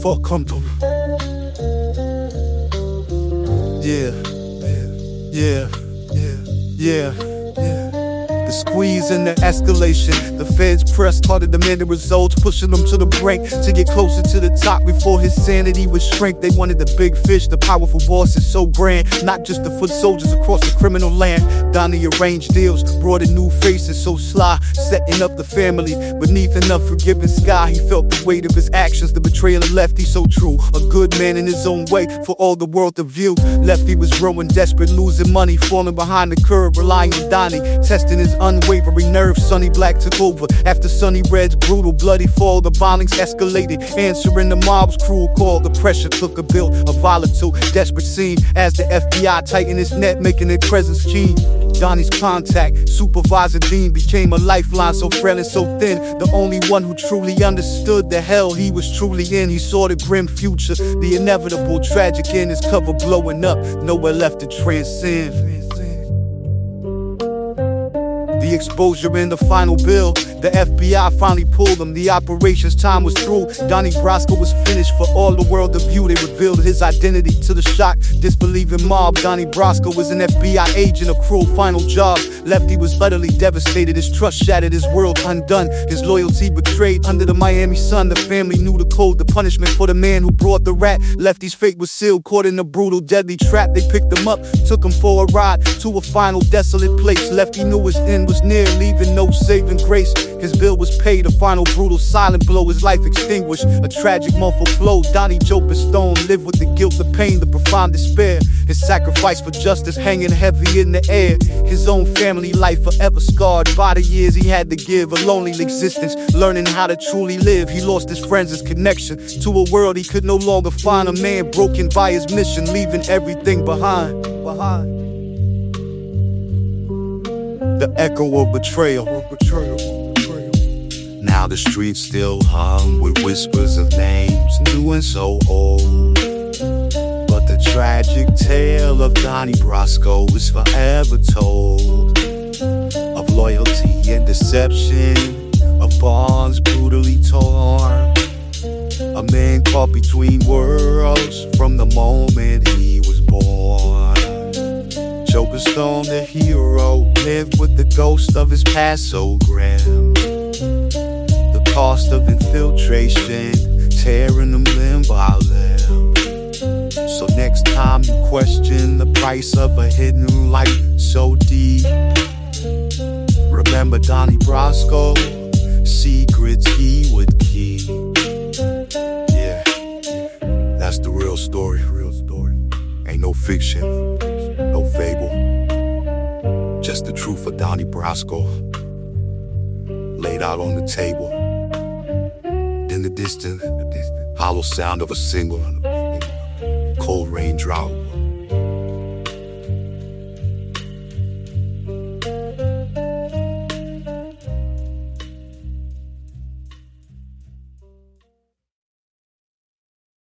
Fuck come to me. Yeah. Yeah. Yeah. Yeah. The squeeze and the escalation. The feds pressed harder demanding results, pushing him to the brink to get closer to the top before his sanity would shrink. They wanted the big fish, the powerful boss is so grand, not just the foot soldiers across the criminal land. Donnie arranged deals, brought in new faces so sly, setting up the family beneath an unforgiving sky. He felt the weight of his actions, the betrayal of Lefty so true. A good man in his own way for all the world to view. Lefty was growing desperate, losing money, falling behind the curve, relying on Donnie, testing his unwavering nerve. Sonny Black took over after Sonny Red's brutal, bloody fall. The violence escalated, answering the mob's cruel call. The pressure took a build, a volatile, desperate scene as the FBI tightened its net, making their presence keen. Donnie's contact, supervisor Dean became a lifeline so frail and so thin. The only one who truly understood the hell he was truly in. He saw the grim future, the inevitable, tragic end, his cover blowing up, nowhere left to transcend. Exposure in the final bill. The FBI finally pulled him. The operation's time was through. Donnie Brasco was finished for all the world to view. They revealed his identity to the shocked, disbelieving mob. Donnie Brasco was an FBI agent, a cruel final job. Lefty was utterly devastated. His trust shattered, his world undone. His loyalty betrayed. Under the Miami sun, the family knew the code, the punishment for the man who brought the rat. Lefty's fate was sealed, caught in a brutal, deadly trap. They picked him up, took him for a ride to a final desolate place. Lefty knew his end was near, leaving no saving grace. His bill was paid, a final brutal silent blow, his life extinguished. A tragic month of flow. Donnie Joe Stone lived with the guilt, the pain, the profound despair. His sacrifice for justice hanging heavy in the air. His own family life forever scarred by the years he had to give. A lonely existence, learning how to truly live. He lost his friends, his connection to a world he could no longer find. A man broken by his mission, leaving everything behind. Behind the echo of betrayal. Now the streets still hum with whispers of names, new and so old. But the tragic tale of Donnie Brasco is forever told. Of loyalty and deception, of bonds brutally torn. A man caught between worlds from the moment he was born. Stone, the hero, lived with the ghost of his past grim. The cost of infiltration, tearing them limb by limb. So next time you question the price of a hidden life so deep, remember Donnie Brasco, secrets he would keep. Yeah, that's the real story, real story. Ain't no fiction no fable. Just the truth of Donnie Brasco laid out on the table. In the distance, hollow sound of a single, cold rain drought.